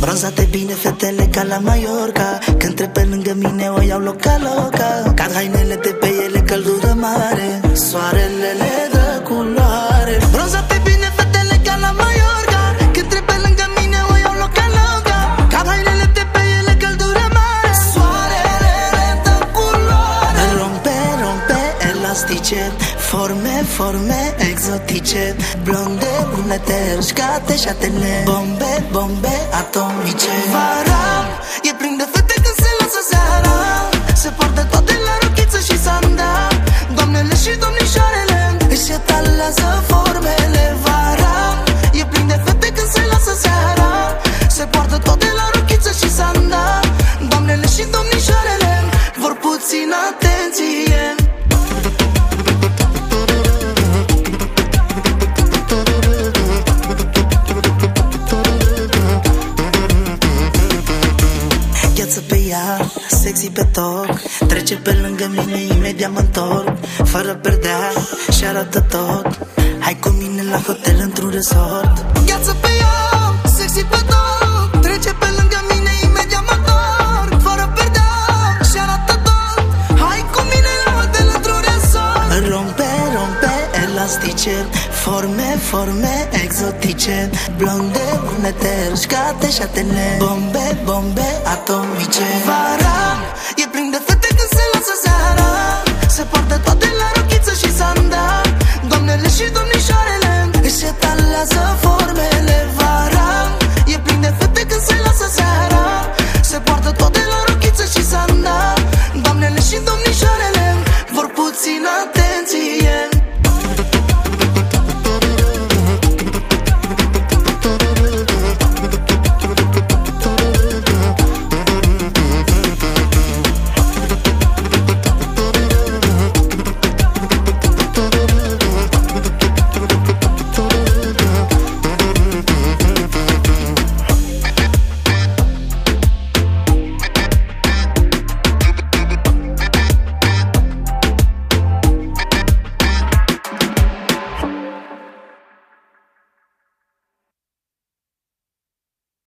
Bronzate bine fetele ca la Mallorca. Când trec pe lângă mine o iau loca loca. Cad hainele de pe ele căldură mare elastice Forme, forme exotice. Blonde, brunete, uscate, șatele. Bombe, bombe atomice. Vara e plin de fete când se lasă seara. Se poartă toate la rochiță și sanda. Doamnele și domnișoarele Își etalează formele. Vara e plin de fete când se lasă seara. Se poartă toate la rochiță și sanda. Doamnele și domnișoarele Vor puțin atenție ea, sexy pe toc Trece pe lângă mine, imediat mă întorc Fără perdea și arată tot. Hai cu mine la hotel într-un resort plastice Forme, forme exotice. Blonde, lunete, roșcate și Bombe, bombe atomice. Vara e